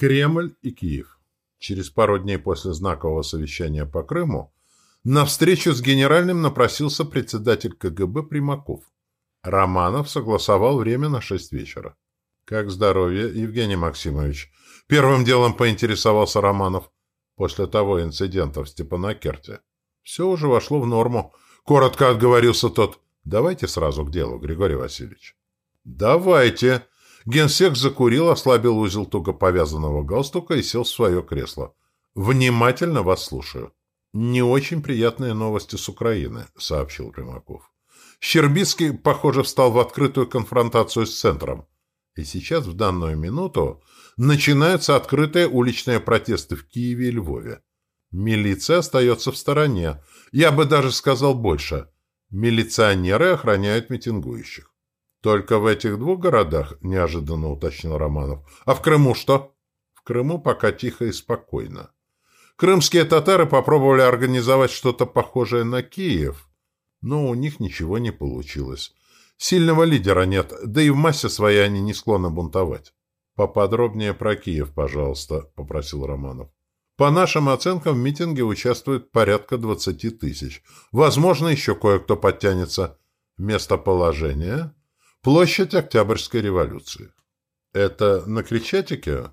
Кремль и Киев. Через пару дней после знакового совещания по Крыму на встречу с генеральным напросился председатель КГБ Примаков. Романов согласовал время на шесть вечера. «Как здоровье, Евгений Максимович?» Первым делом поинтересовался Романов после того инцидента в Степанакерте. «Все уже вошло в норму», — коротко отговорился тот. «Давайте сразу к делу, Григорий Васильевич». «Давайте», Генсек закурил, ослабил узел туго повязанного галстука и сел в свое кресло. «Внимательно вас слушаю». «Не очень приятные новости с Украины», — сообщил Примаков. Щербицкий, похоже, встал в открытую конфронтацию с центром. И сейчас, в данную минуту, начинаются открытые уличные протесты в Киеве и Львове. Милиция остается в стороне. Я бы даже сказал больше. Милиционеры охраняют митингующих. «Только в этих двух городах?» – неожиданно уточнил Романов. «А в Крыму что?» «В Крыму пока тихо и спокойно. Крымские татары попробовали организовать что-то похожее на Киев, но у них ничего не получилось. Сильного лидера нет, да и в массе своей они не склонны бунтовать». «Поподробнее про Киев, пожалуйста», – попросил Романов. По нашим оценкам, в митинге участвует порядка 20 тысяч. Возможно, еще кое-кто подтянется. Местоположение Площадь Октябрьской революции. Это на Крещатике?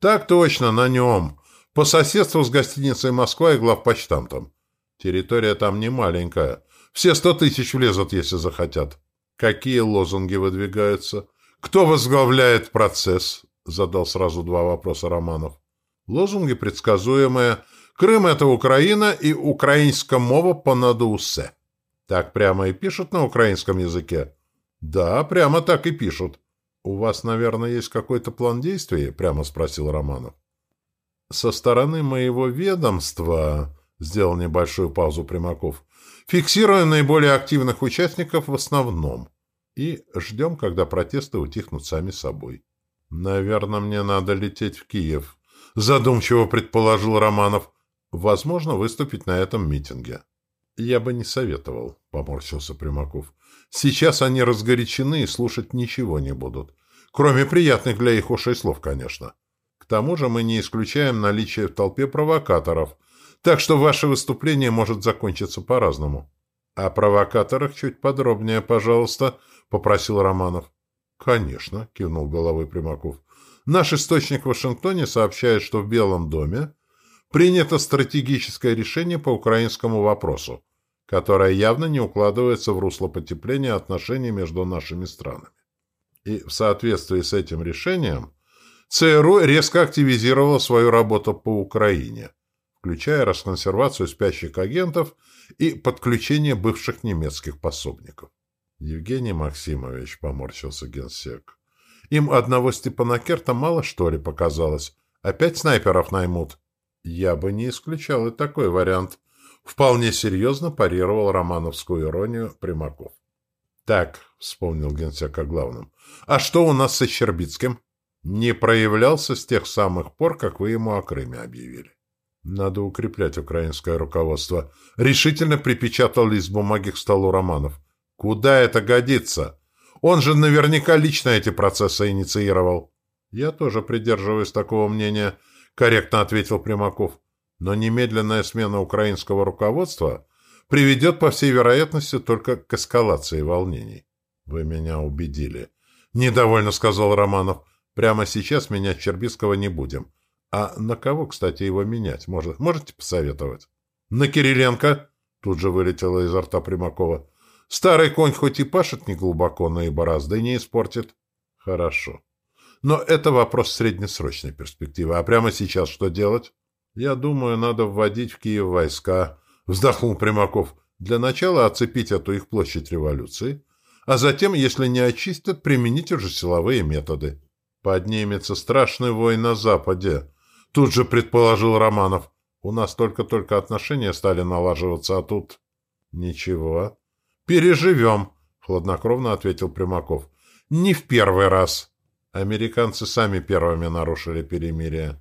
Так точно, на нем. По соседству с гостиницей «Москва» и главпочтамтом. Территория там не маленькая. Все сто тысяч влезут, если захотят. Какие лозунги выдвигаются? Кто возглавляет процесс? Задал сразу два вопроса Романов. Лозунги предсказуемые. Крым — это Украина и украинская мова понад усе. Так прямо и пишут на украинском языке. «Да, прямо так и пишут». «У вас, наверное, есть какой-то план действий?» — прямо спросил Романов. «Со стороны моего ведомства...» — сделал небольшую паузу Примаков. «Фиксируем наиболее активных участников в основном. И ждем, когда протесты утихнут сами собой». «Наверное, мне надо лететь в Киев», — задумчиво предположил Романов. «Возможно, выступить на этом митинге». «Я бы не советовал», — поморщился Примаков. Сейчас они разгорячены и слушать ничего не будут. Кроме приятных для их ушей слов, конечно. К тому же мы не исключаем наличие в толпе провокаторов, так что ваше выступление может закончиться по-разному. — О провокаторах чуть подробнее, пожалуйста, — попросил Романов. — Конечно, — кивнул головой Примаков. — Наш источник в Вашингтоне сообщает, что в Белом доме принято стратегическое решение по украинскому вопросу, которая явно не укладывается в русло потепления отношений между нашими странами. И в соответствии с этим решением ЦРУ резко активизировала свою работу по Украине, включая расконсервацию спящих агентов и подключение бывших немецких пособников. Евгений Максимович, поморщился генсек. Им одного Степанакерта мало, что ли, показалось? Опять снайперов наймут? Я бы не исключал и такой вариант, Вполне серьезно парировал романовскую иронию Примаков. «Так», — вспомнил генсек о главном, — «а что у нас со Щербицким?» «Не проявлялся с тех самых пор, как вы ему о Крыме объявили». «Надо укреплять украинское руководство», — решительно припечатал лист бумаги к столу Романов. «Куда это годится? Он же наверняка лично эти процессы инициировал». «Я тоже придерживаюсь такого мнения», — корректно ответил Примаков но немедленная смена украинского руководства приведет, по всей вероятности, только к эскалации волнений. «Вы меня убедили», — недовольно сказал Романов. «Прямо сейчас менять Чербицкого не будем. А на кого, кстати, его менять? Может, можете посоветовать?» «На Кириленко», — тут же вылетело изо рта Примакова. «Старый конь хоть и пашет неглубоко, но и борозды не испортит». «Хорошо. Но это вопрос среднесрочной перспективы. А прямо сейчас что делать?» «Я думаю, надо вводить в Киев войска», — вздохнул Примаков. «Для начала оцепить эту их площадь революции, а затем, если не очистят, применить уже силовые методы». «Поднимется страшный вой на Западе», — тут же предположил Романов. «У нас только-только отношения стали налаживаться, а тут...» «Ничего. Переживем», — хладнокровно ответил Примаков. «Не в первый раз. Американцы сами первыми нарушили перемирие».